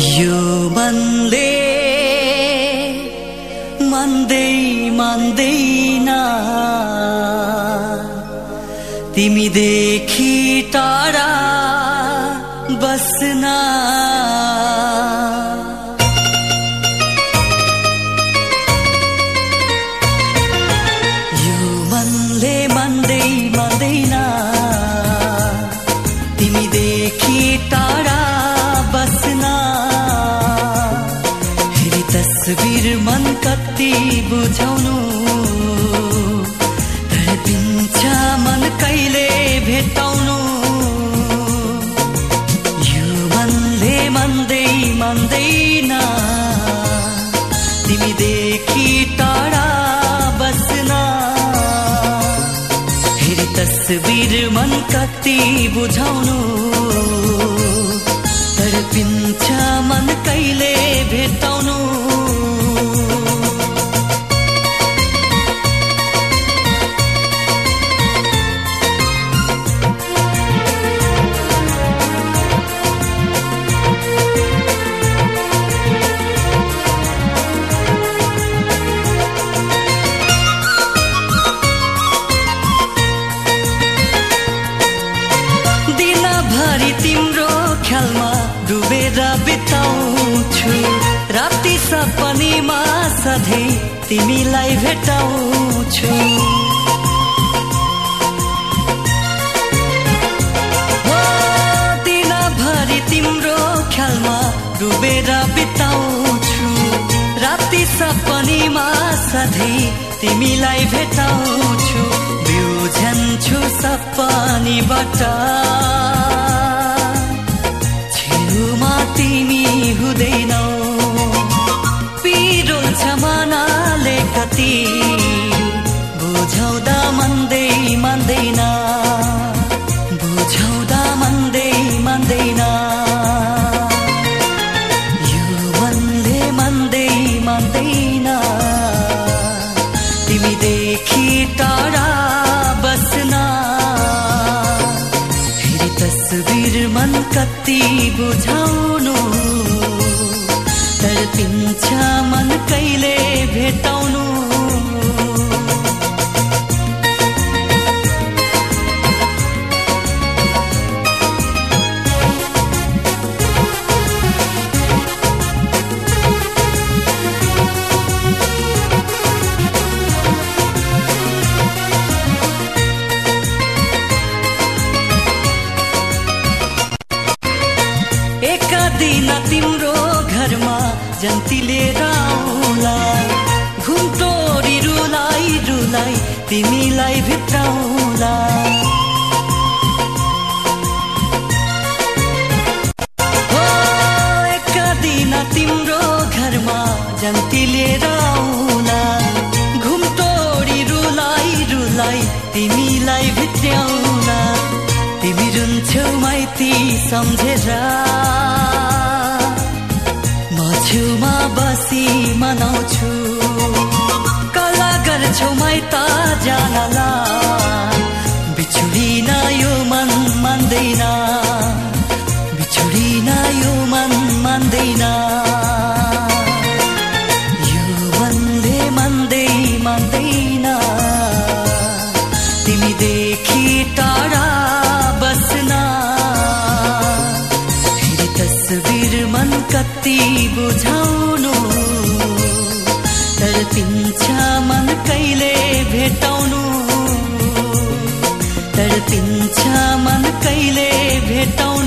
यो मनले मान्दै मान्दैन तिमीदेखि टाढा बस्न तस्बिर मन कति बुझाउनु? तडपिन्छ मन कहिले भेटाउनु यो मनले मान्दै मान्दैन तिमीदेखि टाढा बस्न। हेरी तस्बिर मन कति बुझाउनु? तडपिन्छ मन कहिले भेटाउनु डुबेर बिताउँछु। राति सपनीमा सधैँ तिमीलाई भेटाउँछु। दिनभरि तिम्रो ख्यालमा डुबेर बिताउँछु। राति सपनीमा सधैँ तिमीलाई भेटाउँछु। बिउझन्छु सपनीबाट। तस्बिर मन कति बुझाउनु तडपिन्छ मन कहिले भेटाउनु दिन तिम्रो घरमा जन्ती लिएर आउला घुम्टोरी रुलाई रुलाई तिमीलाई भित्राउला दिन तिम्रो घरमा जन्ती लिएर आउला घुम्टोरी रुलाई रुलाई तिमीलाई भित्र्याउला तिमी रुन्छौ माइती सम्झेर। छेउमा बसी मनाउँछु। कला गर्छौ माइत जानला बिछुडिन यो मन मान्दैन। बिछुडिन यो मन मान्दैन। बुझाउनु। तडपिन्छ मन कहिले भेटाउनु। तडपिन्छ मन कहिले भेटाउनु।